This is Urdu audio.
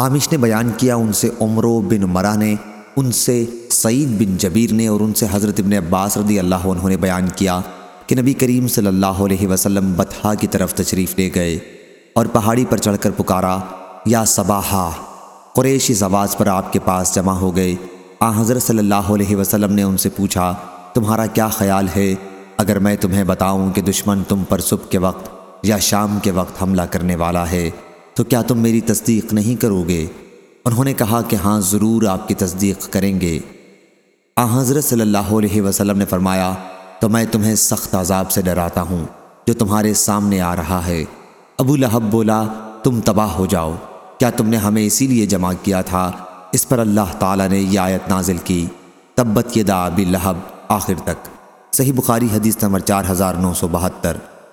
عامش نے بیان کیا ان سے عمرو بن مرہ نے، ان سے سعید بن جبیر نے اور ان سے حضرت ابن عباس رضی اللہ عنہ نے بیان کیا کہ نبی کریم صلی اللہ علیہ وسلم بطحا کی طرف تشریف لے گئے اور پہاڑی پر چڑھ کر پکارا، یا صباحا، قریش اس آواز پر آپ کے پاس جمع ہو گئے۔ آ حضرت صلی اللہ علیہ وسلم نے ان سے پوچھا، تمہارا کیا خیال ہے؟ اگر میں تمہیں بتاؤں کہ دشمن تم پر صبح کے وقت یا شام کے وقت حملہ کرنے والا ہے تو کیا تم میری تصدیق نہیں کرو گے؟ انہوں نے کہا کہ ہاں ضرور آپ کی تصدیق کریں گے۔ آ، حضرت صلی اللہ علیہ وسلم نے فرمایا، تو میں تمہیں سخت عذاب سے ڈراتا ہوں، جو تمہارے سامنے آ رہا ہے۔ ابو لہب بولا، تم تباہ ہو جاؤ۔ کیا تم نے ہمیں اسی لیے جمع کیا تھا؟ اس پر اللہ تعالیٰ نے یہ آیت نازل کی۔ تبت یدا ابی لہب آخر تک۔ صحیح بخاری حدیث نمبر چار ہزار نو سو بہتر۔